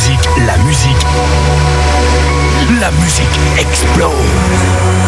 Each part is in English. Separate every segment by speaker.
Speaker 1: musique, la musique, la musique explose.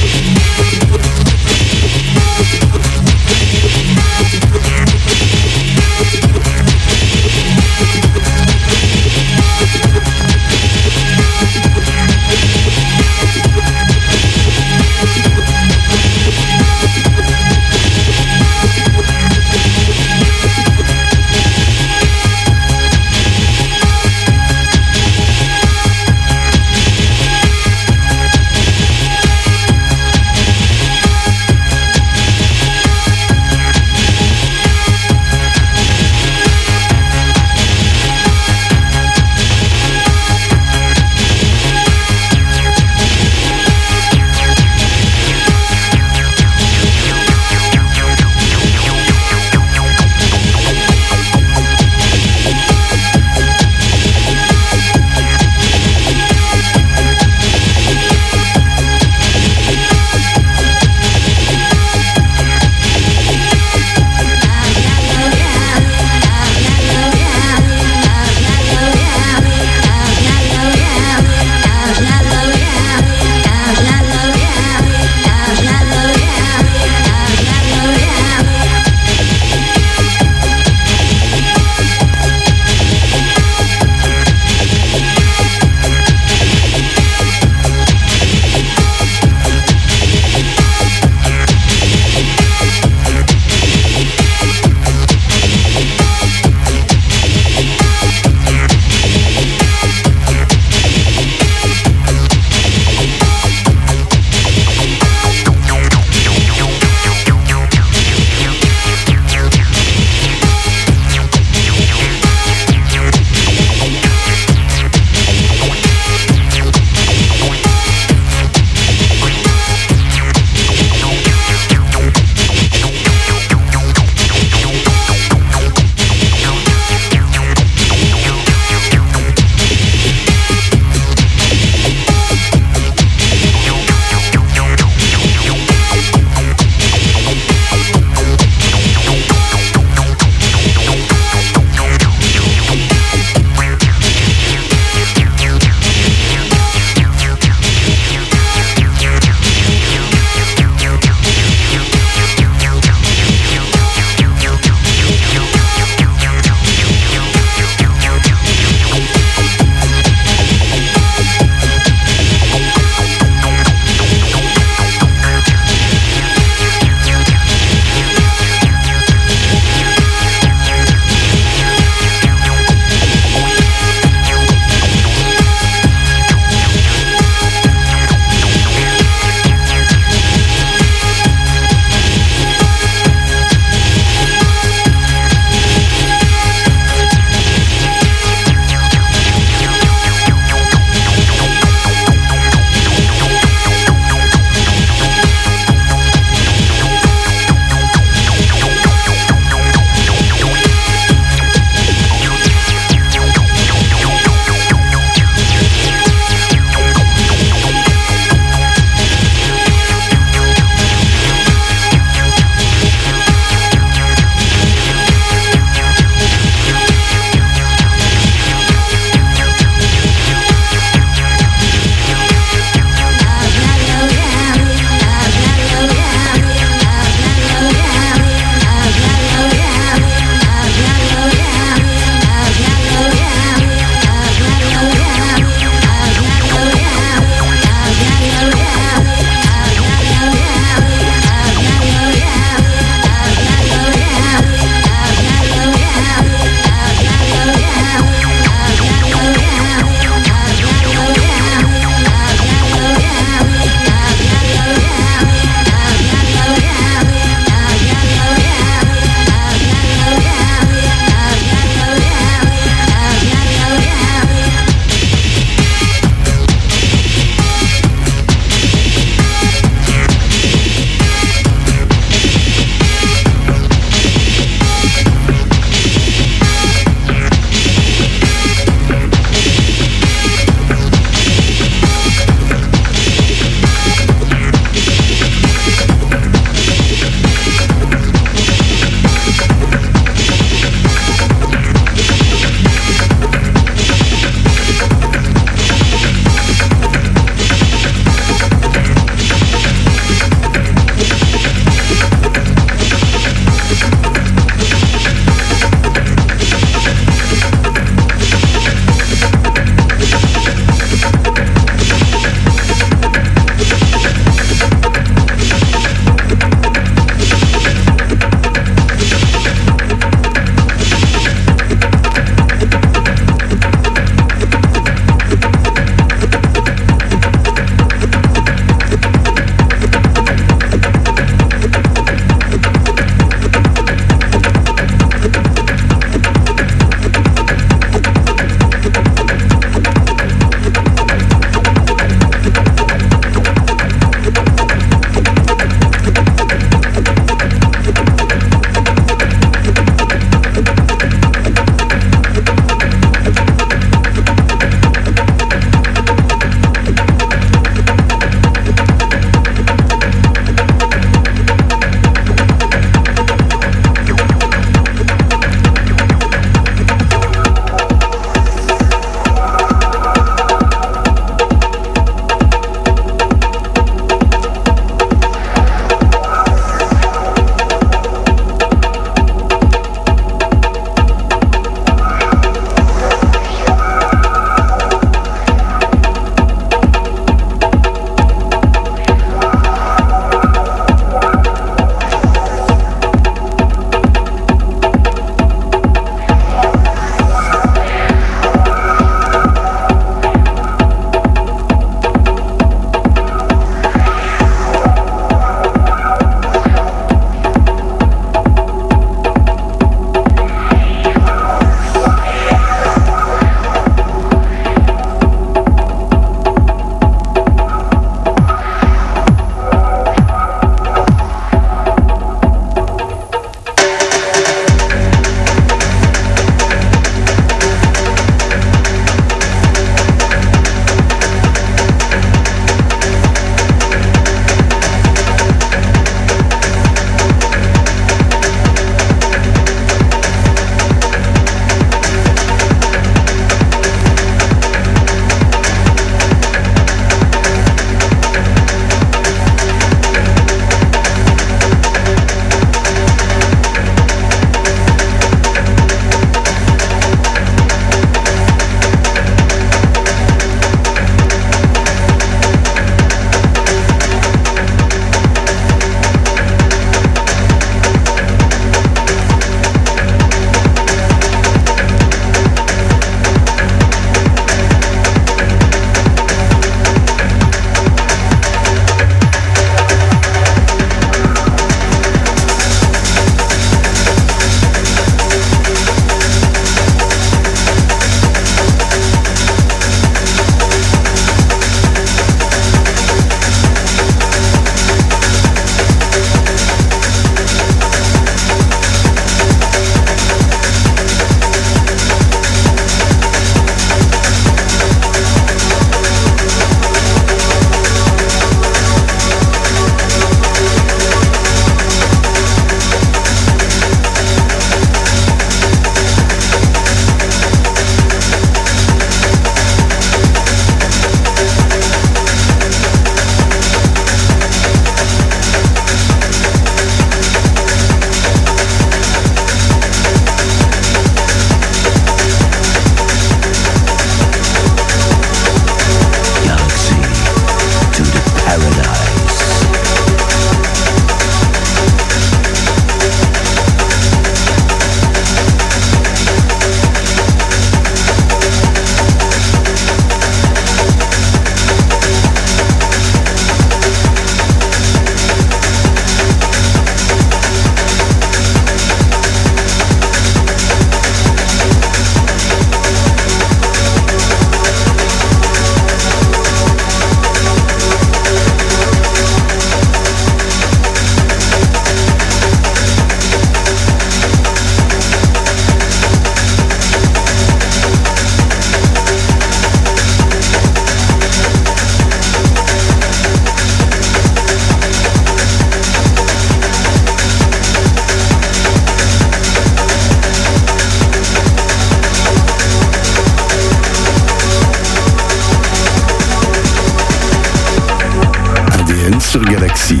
Speaker 2: Sur Galaxy.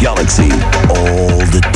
Speaker 1: Galaxy, all the time.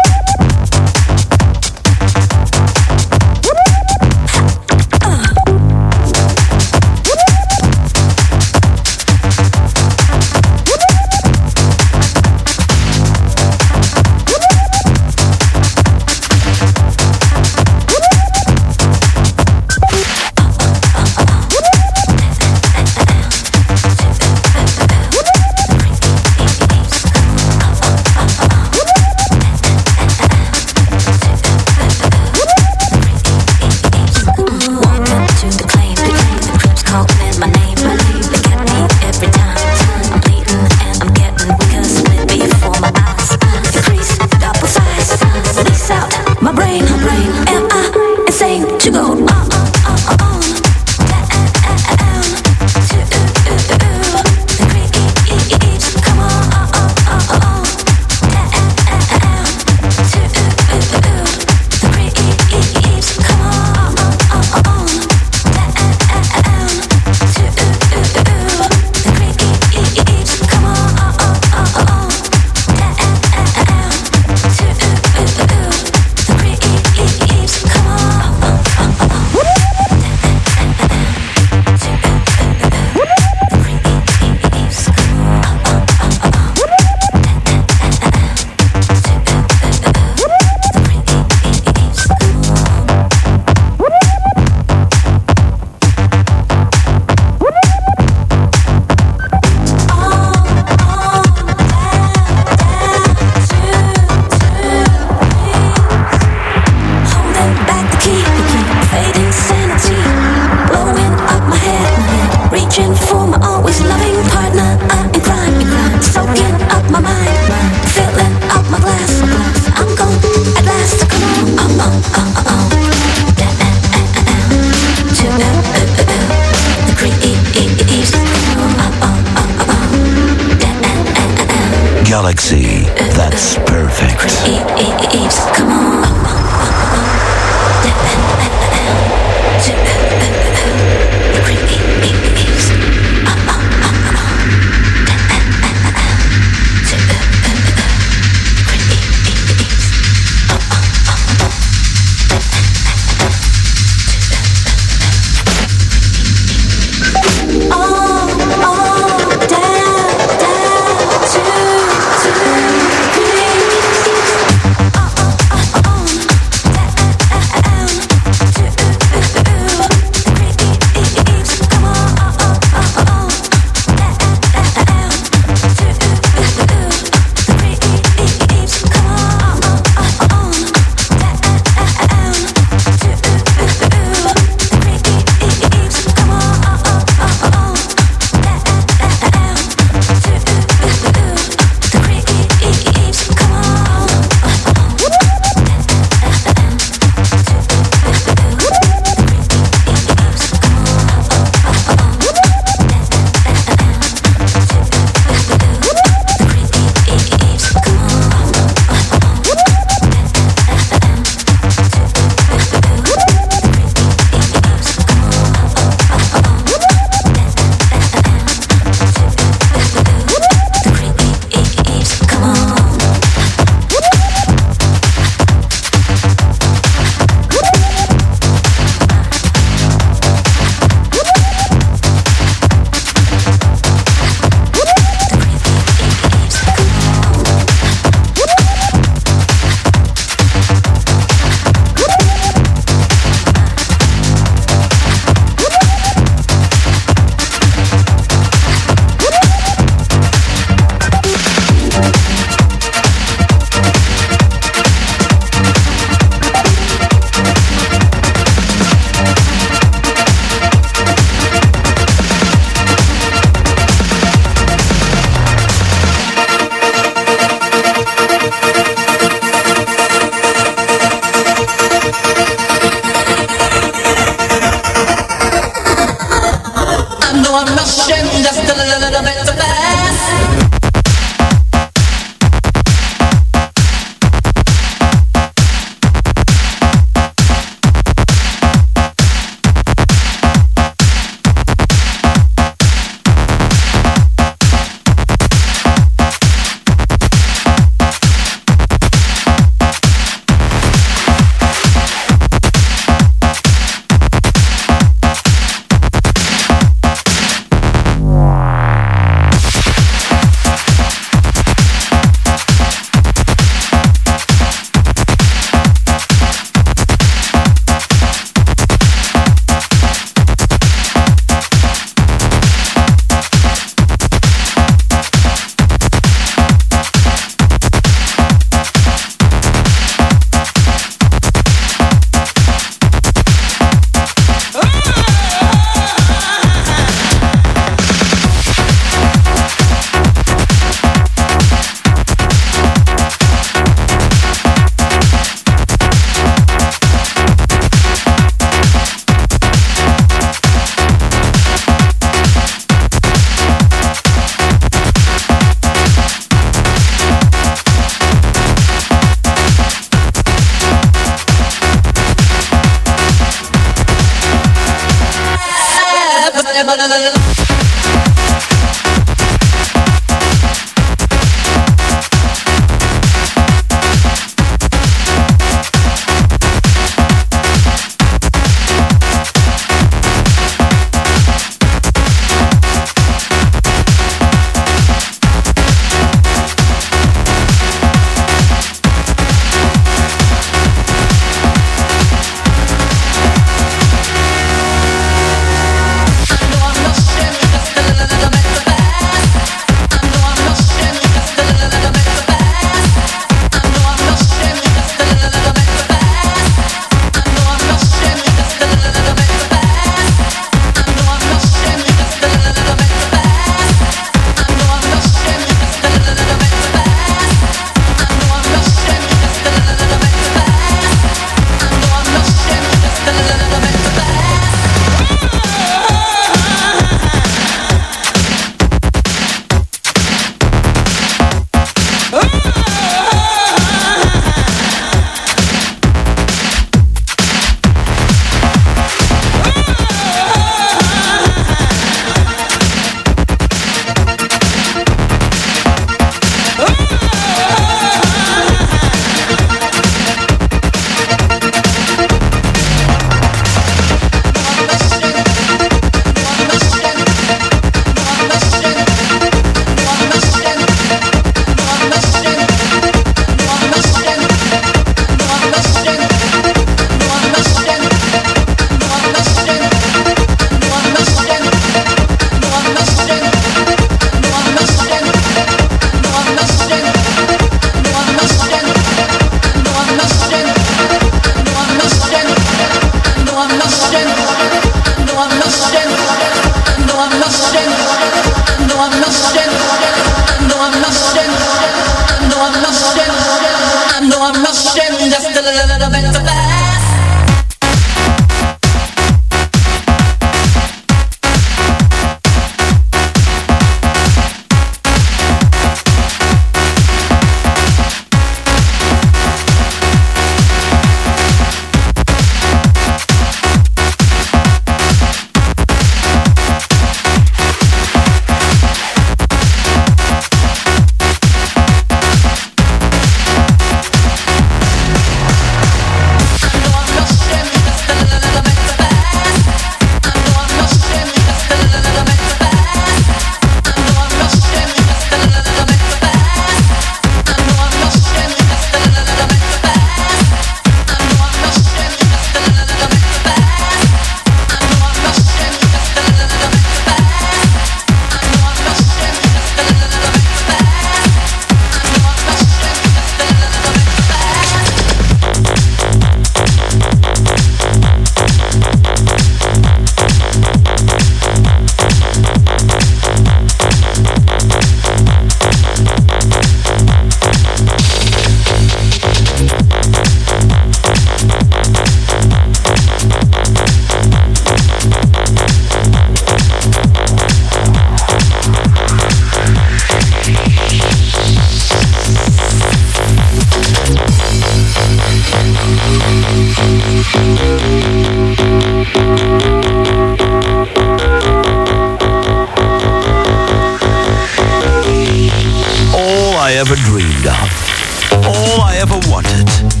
Speaker 1: it.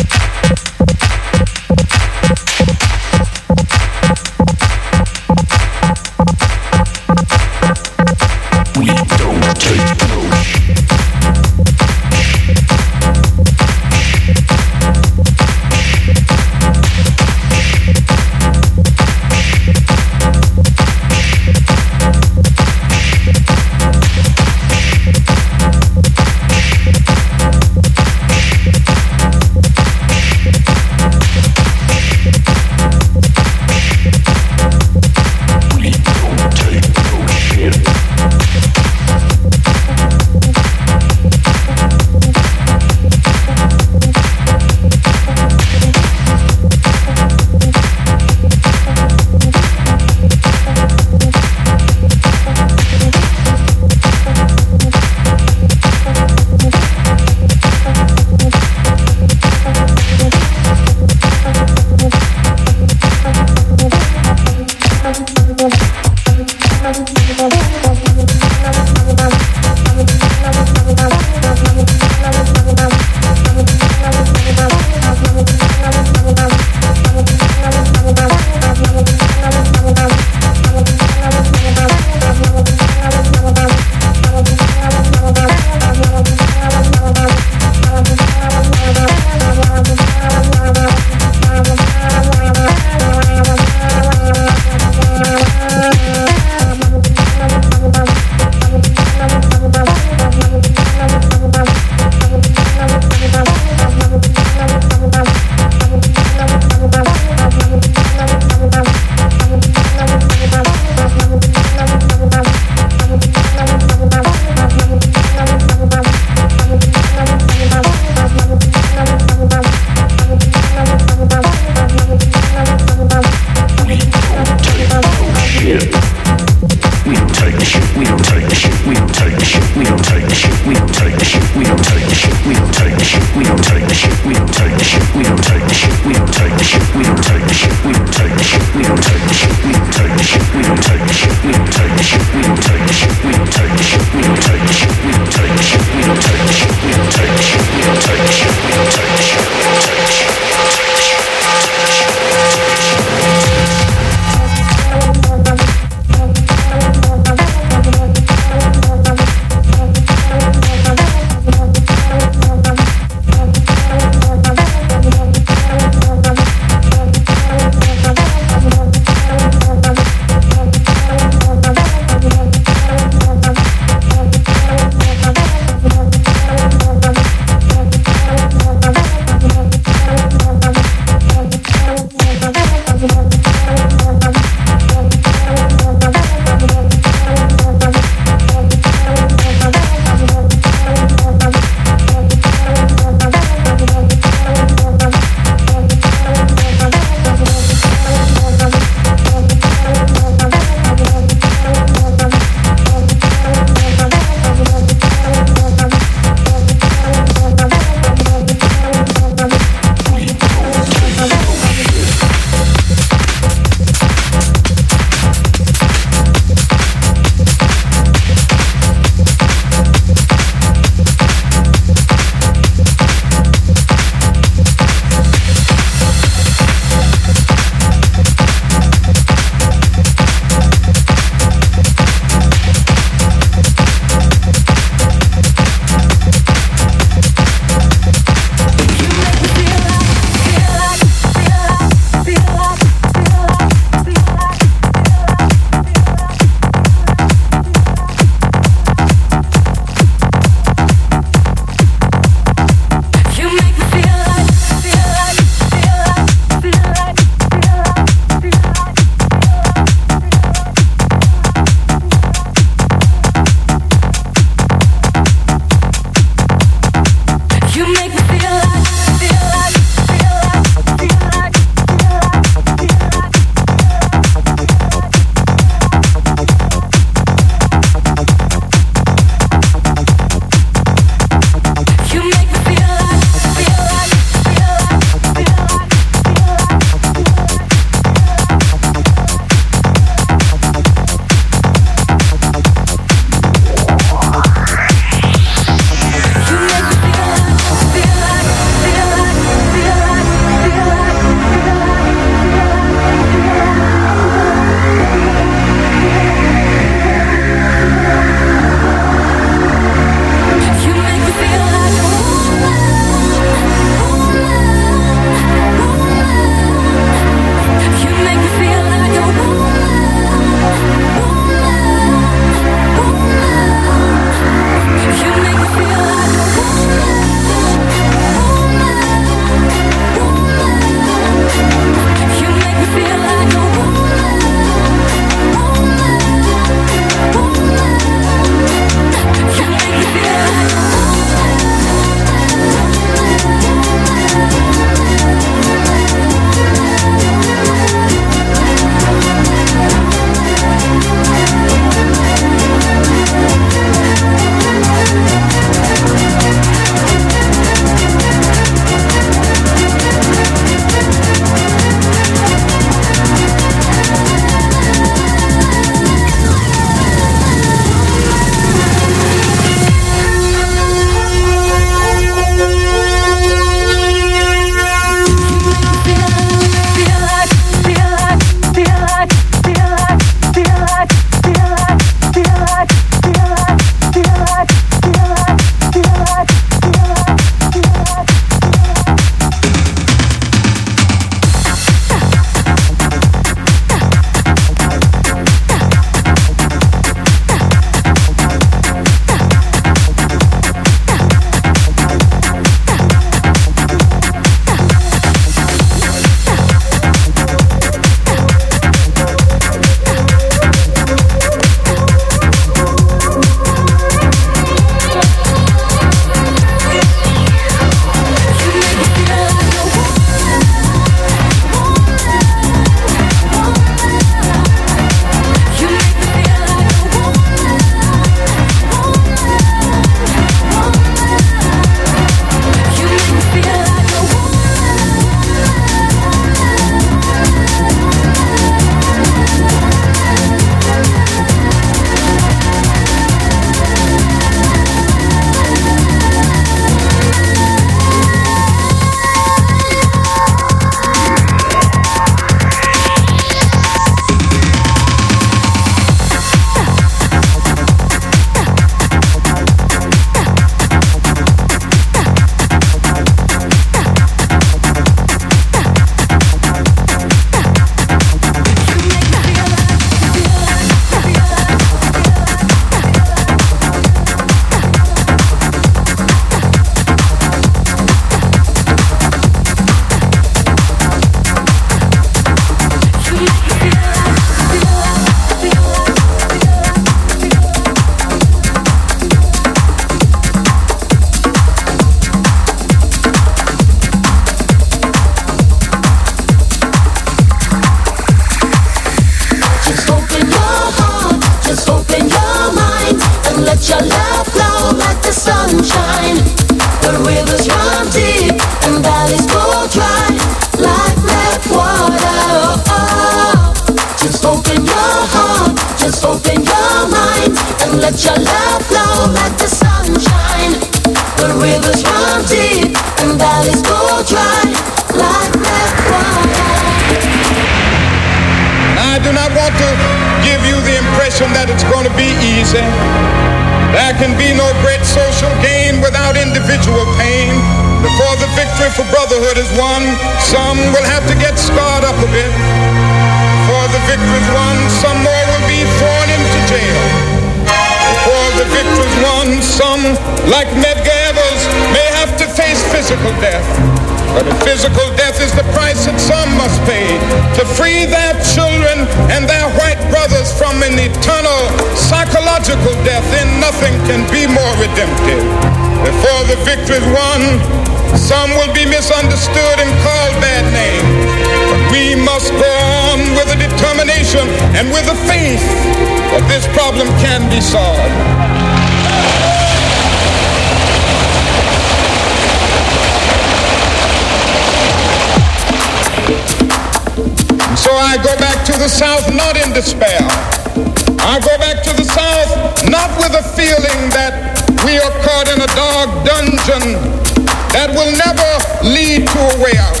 Speaker 3: Way out.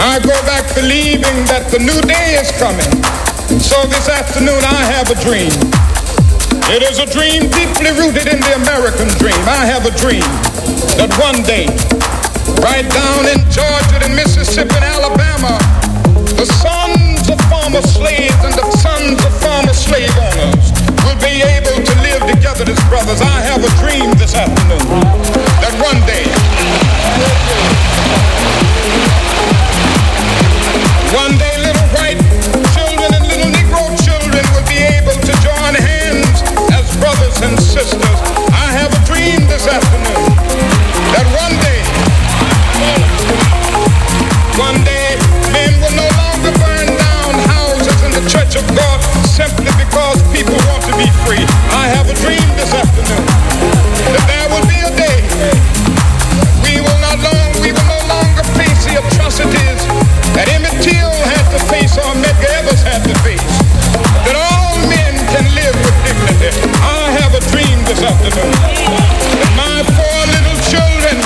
Speaker 3: I go back believing that the new day is coming. And so this afternoon I have a dream. It is a dream deeply rooted in the American dream. I have a dream that one day, right down in Georgia and Mississippi and Alabama, the sons of former slaves and the sons of former slave owners will be able to live together as brothers. I have a dream this afternoon that one day, one day little white children and little Negro children be able to join hands as brothers and sisters. That my four little children,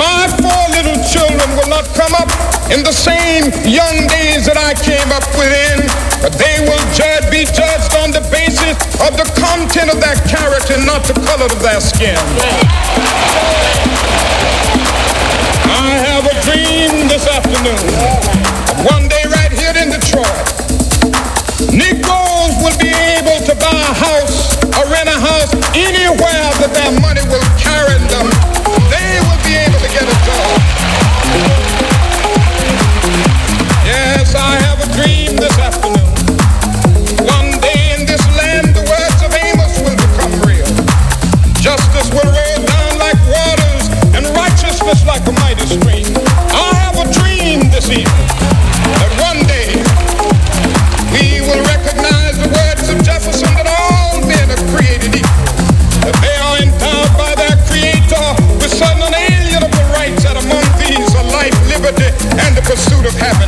Speaker 3: my four little children will not come up in the same young days that I came up within, but they will judge, be judged on the basis of the content of their character, not the color of their skin. I have a dream this afternoon. One day right here in Detroit, Negroes will be able to buy a house or rent a house anywhere that their money will carry them, they will be able to get a job. Yes, I have a dream this afternoon. of heaven.